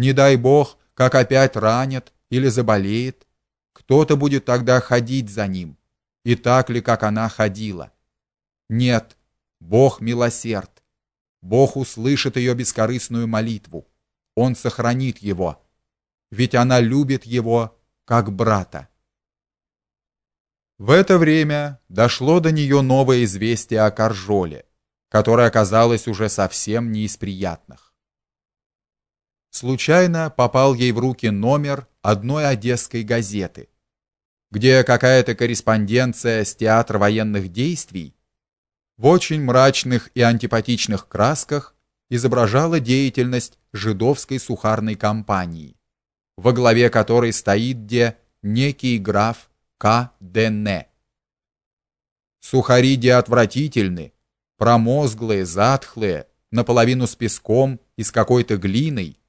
Не дай бог, как опять ранят или заболеет, кто-то будет тогда ходить за ним. И так ли, как она ходила? Нет, Бог милосерд. Бог услышит ее бескорыстную молитву. Он сохранит его. Ведь она любит его как брата. В это время дошло до нее новое известие о Каржоле, которое оказалось уже совсем не из приятных. Случайно попал ей в руки номер одной одесской газеты, где какая-то корреспонденция с театра военных действий в очень мрачных и антипатичных красках изображала деятельность жидовской сухарной компании, во главе которой стоит где некий граф К. Денне. Сухари де отвратительны, промозглые, затхлые, наполовину с песком и с какой-то глиной,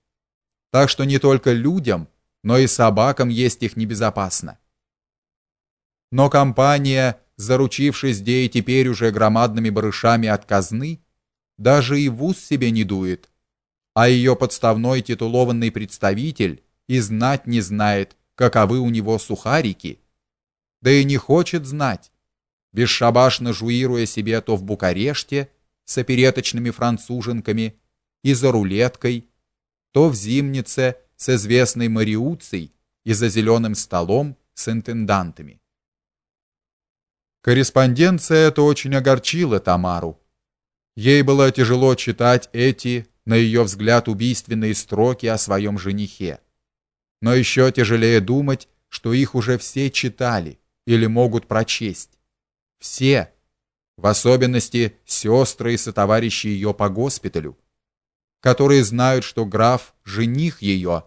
так что не только людям, но и собакам есть их небезопасно. Но компания заручившись де теперь уже громадными барышами от казны, даже и в ус себе не дует, а ее подставной титулованный представитель и знать не знает, каковы у него сухарики, да и не хочет знать, бесшабашно жуируя себе то в Букареште с опереточными француженками и за рулеткой, то в Зимнице с известной Мариуцей и за зеленым столом с интендантами. Корреспонденция эта очень огорчила Тамару. Ей было тяжело читать эти, на ее взгляд, убийственные строки о своем женихе. Но еще тяжелее думать, что их уже все читали или могут прочесть. Все, в особенности сестры и сотоварищи ее по госпиталю, которые знают, что граф жених ее,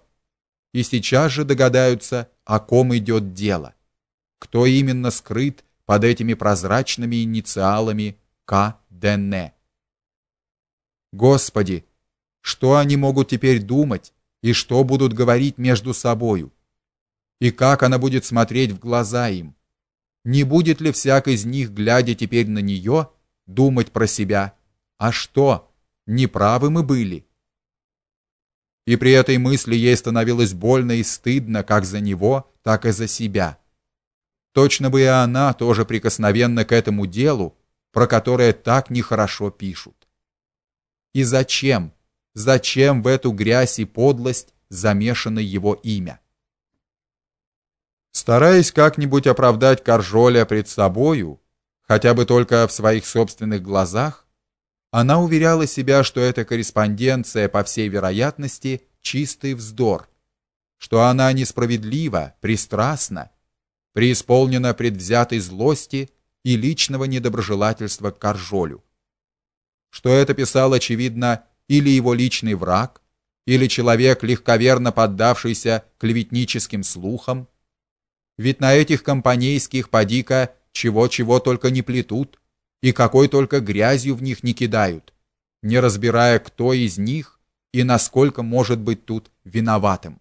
и сейчас же догадаются, о ком идет дело, кто именно скрыт под этими прозрачными инициалами К.Д.Н. Господи, что они могут теперь думать и что будут говорить между собою? И как она будет смотреть в глаза им? Не будет ли всяк из них, глядя теперь на нее, думать про себя: "А что? Неправы мы были?" И при этой мысли ей становилось больно и стыдно как за него, так и за себя. Точно бы и она тоже прикосновенна к этому делу, про которое так нехорошо пишут. И зачем? Зачем в эту грязь и подлость замешано его имя? Стараясь как-нибудь оправдать Каржоля пред собою, хотя бы только в своих собственных глазах, она уверяла себя, что эта корреспонденция по всей вероятности чистый вздор, что она несправедлива, пристрастна преисполнена предвзятой злости и личного недоброжелательства к Каржолю. Что это писал очевидно или его личный враг, или человек легковерно поддавшийся клеветническим слухам. Ведь на этих компанейских подика чего-чего только не плетут и какой только грязью в них не кидают, не разбирая, кто из них и насколько может быть тут виноватым.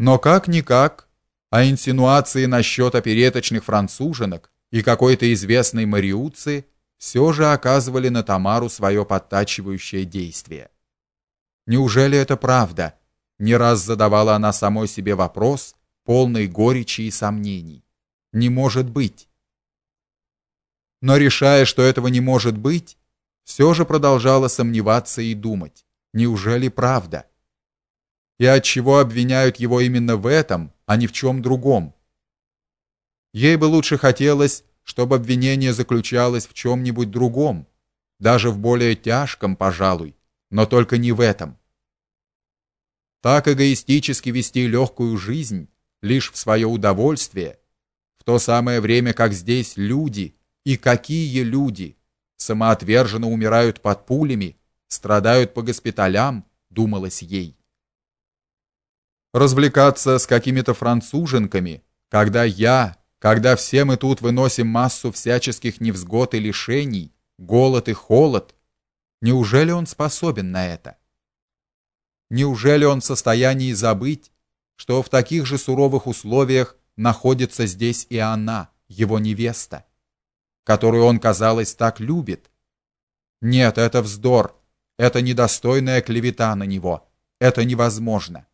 Но как никак а инсинуации насчет опереточных француженок и какой-то известной Мариуцы все же оказывали на Тамару свое подтачивающее действие. Неужели это правда? Не раз задавала она самой себе вопрос, полный горечи и сомнений. Не может быть. Но решая, что этого не может быть, все же продолжала сомневаться и думать: неужели правда? И от чего обвиняют его именно в этом, а не в чем другом. Ей бы лучше хотелось, чтобы обвинение заключалось в чем нибудь другом, даже в более тяжком, пожалуй, но только не в этом. Так эгоистически вести легкую жизнь лишь в свое удовольствие, в то самое время, как здесь люди, и какие люди, самоотверженно умирают под пулями, страдают по госпиталям, думалось ей развлекаться с какими-то француженками, когда я, когда все мы тут выносим массу всяческих невзгод и лишений, голод и холод, неужели он способен на это? Неужели он в состоянии забыть, что в таких же суровых условиях находится здесь и она, его невеста, которую он, казалось, так любит? Нет, это вздор, это недостойная клевета на него это невозможно.